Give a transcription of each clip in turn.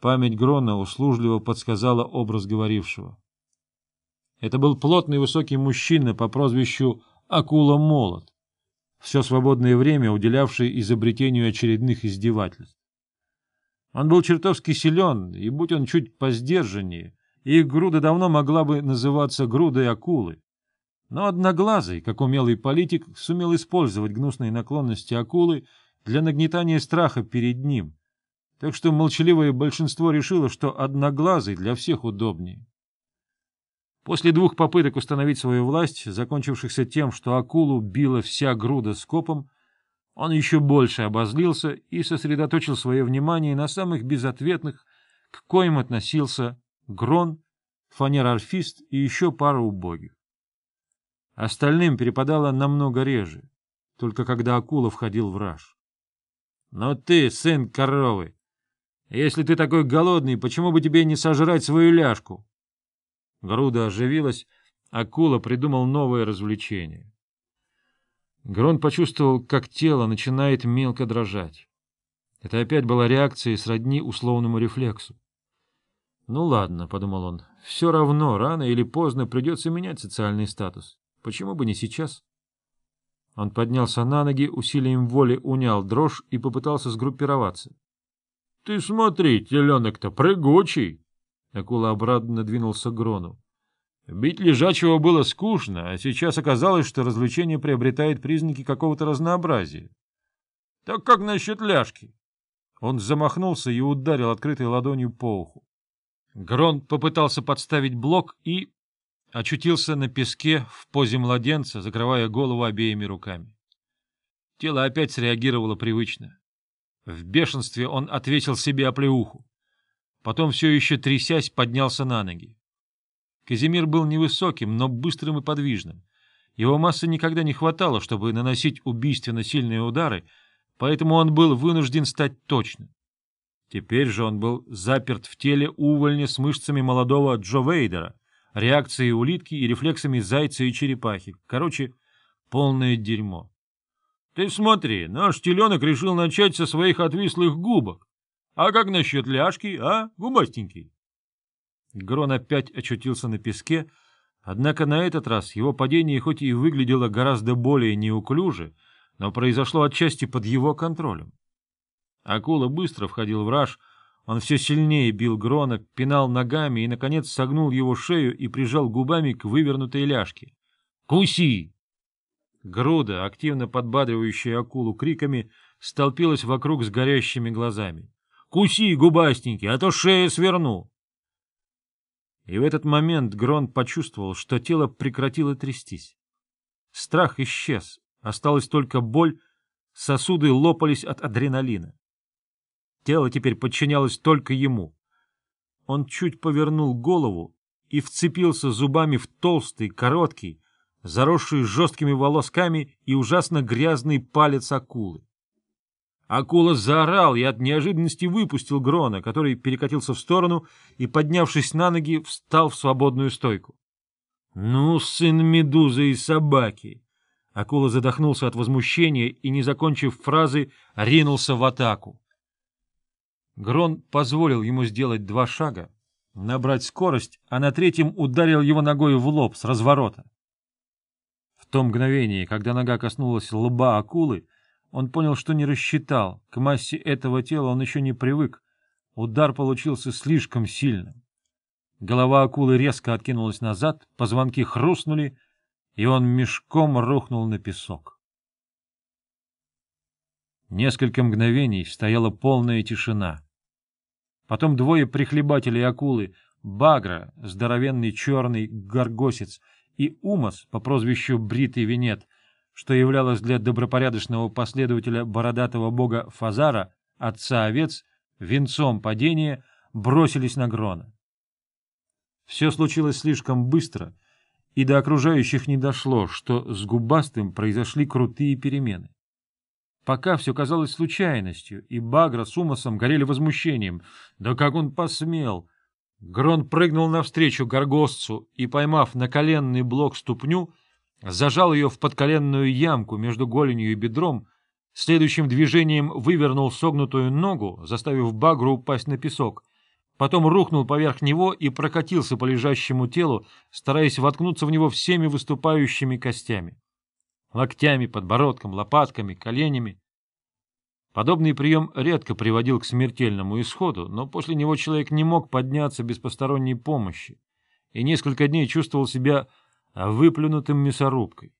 Память Грона услужливо подсказала образ говорившего. Это был плотный высокий мужчина по прозвищу Акула Молот, все свободное время уделявший изобретению очередных издевательств. Он был чертовски силен, и будь он чуть поздержаннее, их груда давно могла бы называться грудой акулы. Но одноглазый, как умелый политик, сумел использовать гнусные наклонности акулы для нагнетания страха перед ним, так что молчаливое большинство решило, что одноглазый для всех удобнее. После двух попыток установить свою власть, закончившихся тем, что акулу била вся груда скопом, он еще больше обозлился и сосредоточил свое внимание на самых безответных, к коим относился Грон, фанер-арфист и еще пара убогих. Остальным перепадало намного реже, только когда акула входил в раж. — Но ты, сын коровы, если ты такой голодный, почему бы тебе не сожрать свою ляжку? Груда оживилась, акула придумал новое развлечение. Грон почувствовал, как тело начинает мелко дрожать. Это опять была реакция сродни условному рефлексу. «Ну ладно», — подумал он, — «все равно, рано или поздно придется менять социальный статус. Почему бы не сейчас?» Он поднялся на ноги, усилием воли унял дрожь и попытался сгруппироваться. — Ты смотри, теленок-то прыгучий! Акула обратно двинулся к Грону. Бить лежачего было скучно, а сейчас оказалось, что развлечение приобретает признаки какого-то разнообразия. — Так как насчет ляжки? Он замахнулся и ударил открытой ладонью по уху. Грон попытался подставить блок и очутился на песке в позе младенца, закрывая голову обеими руками. Тело опять среагировало привычно. В бешенстве он ответил себе оплеуху. Потом, все еще трясясь, поднялся на ноги. Казимир был невысоким, но быстрым и подвижным. Его массы никогда не хватало, чтобы наносить убийственно сильные удары, поэтому он был вынужден стать точным. Теперь же он был заперт в теле увольня с мышцами молодого Джо Вейдера, реакцией улитки и рефлексами зайца и черепахи. Короче, полное дерьмо. — Ты смотри, наш теленок решил начать со своих отвислых губок. А как насчет ляжки, а, губастенький? Грон опять очутился на песке, однако на этот раз его падение хоть и выглядело гораздо более неуклюже, но произошло отчасти под его контролем. Акула быстро входил в раж, он все сильнее бил Грона, пинал ногами и, наконец, согнул его шею и прижал губами к вывернутой ляжке. «Куси!» Груда, активно подбадривающая акулу криками, столпилась вокруг с горящими глазами. «Куси, губастенький, а то шею сверну!» И в этот момент Грон почувствовал, что тело прекратило трястись. Страх исчез, осталась только боль, сосуды лопались от адреналина. Тело теперь подчинялось только ему. Он чуть повернул голову и вцепился зубами в толстый, короткий, заросший жесткими волосками и ужасно грязный палец акулы. Акула заорал и от неожиданности выпустил Грона, который перекатился в сторону и, поднявшись на ноги, встал в свободную стойку. — Ну, сын медузы и собаки! Акула задохнулся от возмущения и, не закончив фразы, ринулся в атаку. Грон позволил ему сделать два шага, набрать скорость, а на третьем ударил его ногой в лоб с разворота. То мгновение, когда нога коснулась лба акулы, он понял, что не рассчитал, к массе этого тела он еще не привык, удар получился слишком сильным. Голова акулы резко откинулась назад, позвонки хрустнули, и он мешком рухнул на песок. Несколько мгновений стояла полная тишина — Потом двое прихлебателей акулы, Багра, здоровенный черный горгосец, и Умас по прозвищу Бритый Венет, что являлось для добропорядочного последователя бородатого бога Фазара, отца овец, венцом падения, бросились на Грона. Все случилось слишком быстро, и до окружающих не дошло, что с Губастым произошли крутые перемены. Пока все казалось случайностью, и Багра с Умасом горели возмущением. Да как он посмел! Грон прыгнул навстречу горгостцу и, поймав на коленный блок ступню, зажал ее в подколенную ямку между голенью и бедром, следующим движением вывернул согнутую ногу, заставив Багру упасть на песок, потом рухнул поверх него и прокатился по лежащему телу, стараясь воткнуться в него всеми выступающими костями. Локтями, подбородком, лопатками, коленями. Подобный прием редко приводил к смертельному исходу, но после него человек не мог подняться без посторонней помощи и несколько дней чувствовал себя выплюнутым мясорубкой.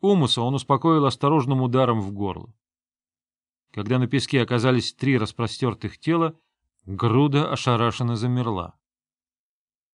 Умуса он успокоил осторожным ударом в горло. Когда на песке оказались три распростертых тела, груда ошарашенно замерла.